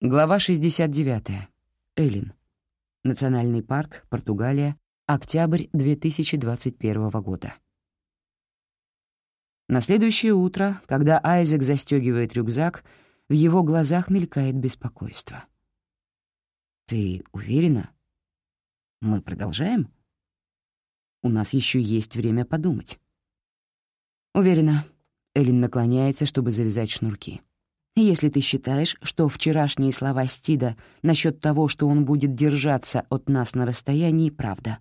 Глава 69. Элин. Национальный парк, Португалия, октябрь 2021 года. На следующее утро, когда Айзек застегивает рюкзак, в его глазах мелькает беспокойство. «Ты уверена? Мы продолжаем? У нас еще есть время подумать». «Уверена». Элин наклоняется, чтобы завязать шнурки. Если ты считаешь, что вчерашние слова Стида насчет того, что он будет держаться от нас на расстоянии, правда.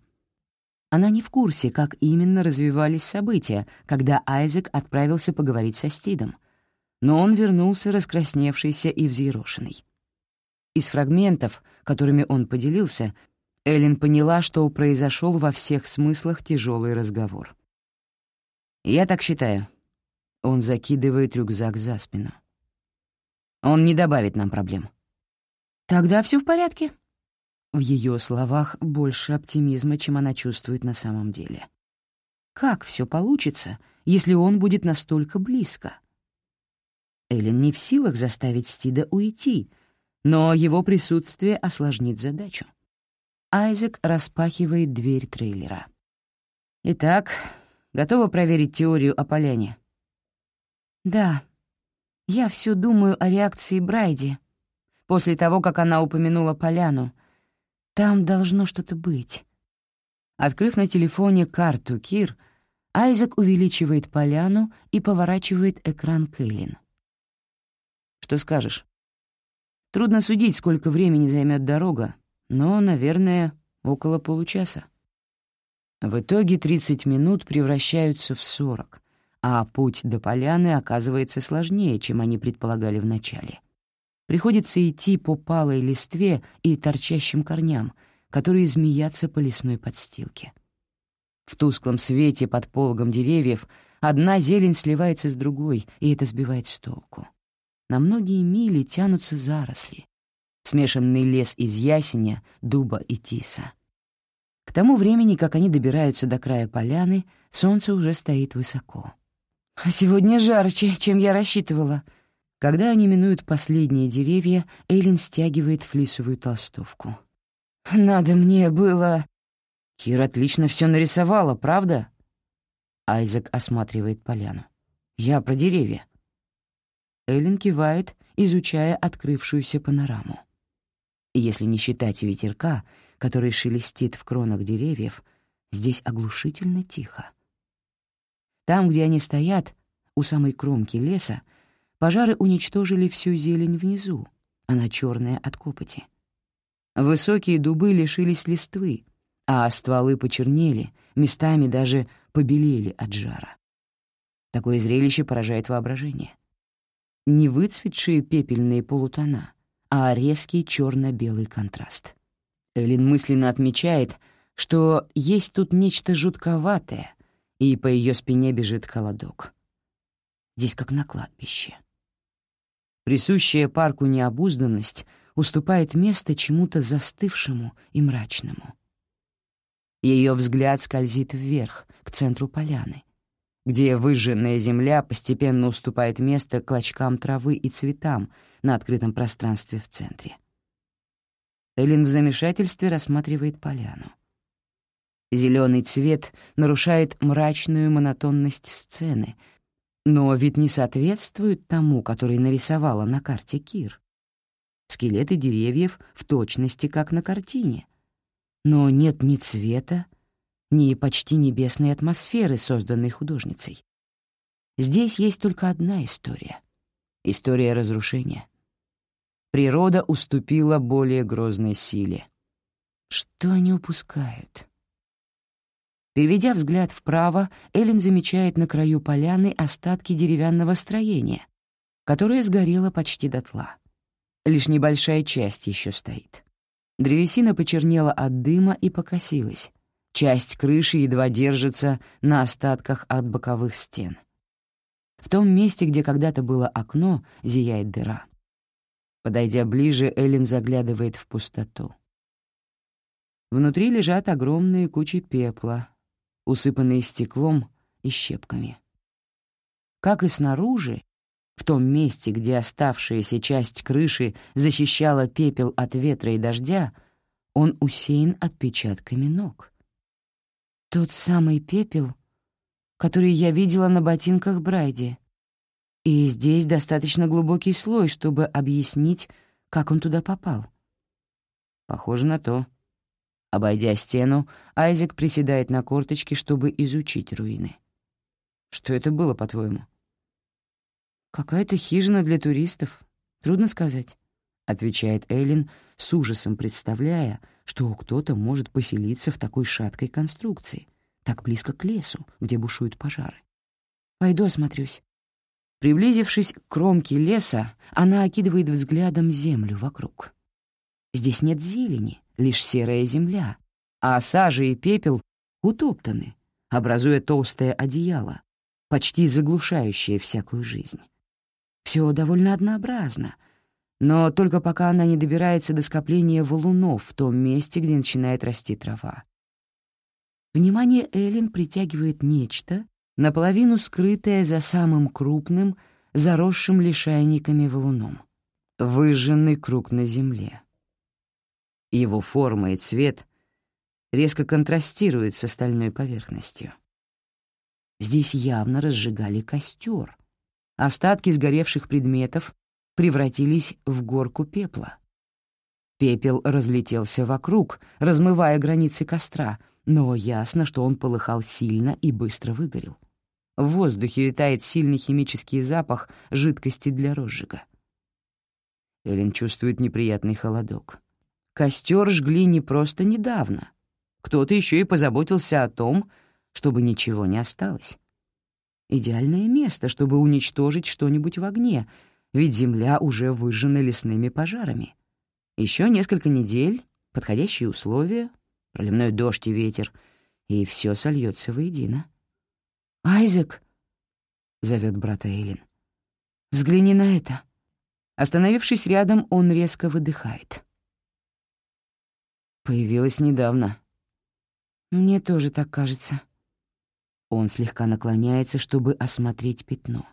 Она не в курсе, как именно развивались события, когда Айзек отправился поговорить со Стидом. Но он вернулся раскрасневшийся и взъерошенный. Из фрагментов, которыми он поделился, Эллен поняла, что произошел во всех смыслах тяжелый разговор. «Я так считаю». Он закидывает рюкзак за спину. Он не добавит нам проблем. Тогда все в порядке. В ее словах больше оптимизма, чем она чувствует на самом деле. Как все получится, если он будет настолько близко? Эллен не в силах заставить Стида уйти, но его присутствие осложнит задачу. Айзек распахивает дверь трейлера. «Итак, готова проверить теорию о поляне?» «Да», я все думаю о реакции Брайди. После того, как она упомянула поляну, там должно что-то быть. Открыв на телефоне карту Кир, Айзек увеличивает поляну и поворачивает экран Кэлен. «Что скажешь?» Трудно судить, сколько времени займет дорога, но, наверное, около получаса. В итоге 30 минут превращаются в 40, а путь до поляны оказывается сложнее, чем они предполагали вначале. Приходится идти по палой листве и торчащим корням, которые змеятся по лесной подстилке. В тусклом свете под пологом деревьев одна зелень сливается с другой, и это сбивает с толку. На многие мили тянутся заросли, смешанный лес из ясеня, дуба и тиса. К тому времени, как они добираются до края поляны, солнце уже стоит высоко. А сегодня жарче, чем я рассчитывала. Когда они минуют последние деревья, Эйлин стягивает флисовую толстовку. Надо мне было... Кир отлично все нарисовала, правда? Айзек осматривает поляну. Я про деревья. Эйлин кивает, изучая открывшуюся панораму. Если не считать ветерка, который шелестит в кронах деревьев, здесь оглушительно тихо. Там, где они стоят, у самой кромки леса, пожары уничтожили всю зелень внизу, она черная от копоти. Высокие дубы лишились листвы, а стволы почернели, местами даже побелели от жара. Такое зрелище поражает воображение. Не выцветшие пепельные полутона, а резкий черно-белый контраст. Эллен мысленно отмечает, что есть тут нечто жутковатое, и по ее спине бежит холодок. Здесь как на кладбище. Присущая парку необузданность уступает место чему-то застывшему и мрачному. Ее взгляд скользит вверх, к центру поляны, где выжженная земля постепенно уступает место клочкам травы и цветам на открытом пространстве в центре. Эллен в замешательстве рассматривает поляну. Зеленый цвет нарушает мрачную монотонность сцены, но ведь не соответствует тому, который нарисовала на карте Кир. Скелеты деревьев в точности, как на картине. Но нет ни цвета, ни почти небесной атмосферы, созданной художницей. Здесь есть только одна история — история разрушения. Природа уступила более грозной силе. Что они упускают? Переведя взгляд вправо, Эллен замечает на краю поляны остатки деревянного строения, которое сгорело почти дотла. Лишь небольшая часть еще стоит. Древесина почернела от дыма и покосилась. Часть крыши едва держится на остатках от боковых стен. В том месте, где когда-то было окно, зияет дыра. Подойдя ближе, Эллен заглядывает в пустоту. Внутри лежат огромные кучи пепла, усыпанные стеклом и щепками. Как и снаружи, В том месте, где оставшаяся часть крыши защищала пепел от ветра и дождя, он усеян отпечатками ног. Тот самый пепел, который я видела на ботинках Брайди. И здесь достаточно глубокий слой, чтобы объяснить, как он туда попал. Похоже на то. Обойдя стену, Айзек приседает на корточки, чтобы изучить руины. Что это было, по-твоему? Какая-то хижина для туристов. Трудно сказать, — отвечает Эллен, с ужасом представляя, что кто-то может поселиться в такой шаткой конструкции, так близко к лесу, где бушуют пожары. Пойду осмотрюсь. Приблизившись к кромке леса, она окидывает взглядом землю вокруг. Здесь нет зелени, лишь серая земля, а сажа и пепел утоптаны, образуя толстое одеяло, почти заглушающее всякую жизнь. Все довольно однообразно, но только пока она не добирается до скопления валунов в том месте, где начинает расти трава. Внимание Эллен притягивает нечто, наполовину скрытое за самым крупным, заросшим лишайниками валуном. Выжженный круг на земле. Его форма и цвет резко контрастируют с остальной поверхностью. Здесь явно разжигали костер. Остатки сгоревших предметов превратились в горку пепла. Пепел разлетелся вокруг, размывая границы костра, но ясно, что он полыхал сильно и быстро выгорел. В воздухе витает сильный химический запах жидкости для розжига. Эллен чувствует неприятный холодок. Костер жгли не просто недавно. Кто-то еще и позаботился о том, чтобы ничего не осталось. Идеальное место, чтобы уничтожить что-нибудь в огне, ведь земля уже выжжена лесными пожарами. Еще несколько недель, подходящие условия, проливной дождь и ветер, и все сольется воедино. «Айзек!» — зовет брата Эйлин. «Взгляни на это». Остановившись рядом, он резко выдыхает. Появилась недавно. Мне тоже так кажется. Он слегка наклоняется, чтобы осмотреть пятно.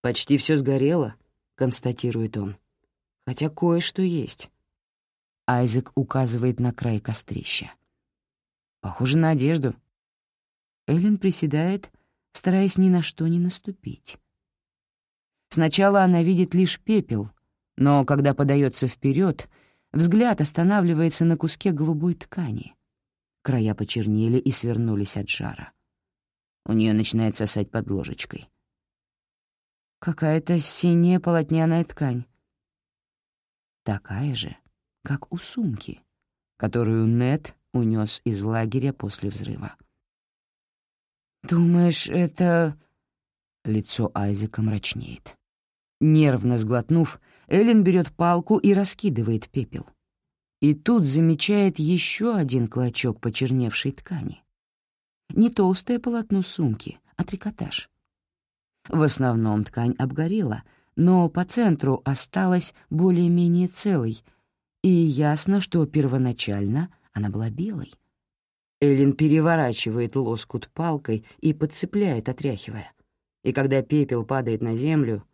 «Почти все сгорело», — констатирует он. «Хотя кое-что есть». Айзек указывает на край кострища. «Похоже на одежду». Эллен приседает, стараясь ни на что не наступить. Сначала она видит лишь пепел, но когда подается вперед, Взгляд останавливается на куске голубой ткани. Края почернели и свернулись от жара. У нее начинает сосать под ложечкой. Какая-то синяя полотняная ткань. Такая же, как у сумки, которую Нет унес из лагеря после взрыва. «Думаешь, это...» Лицо Айзека мрачнеет. Нервно сглотнув, Эллен берет палку и раскидывает пепел. И тут замечает еще один клочок почерневшей ткани. Не толстое полотно сумки, а трикотаж. В основном ткань обгорела, но по центру осталась более-менее целой, и ясно, что первоначально она была белой. Эллен переворачивает лоскут палкой и подцепляет, отряхивая. И когда пепел падает на землю,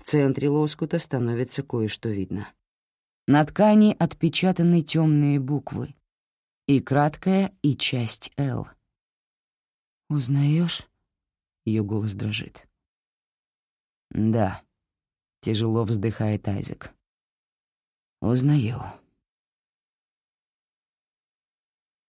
в центре лоскута становится кое-что видно. На ткани отпечатаны темные буквы. И краткая, и часть «Л». «Узнаешь?» — ее голос дрожит. «Да», — тяжело вздыхает Айзек. «Узнаю».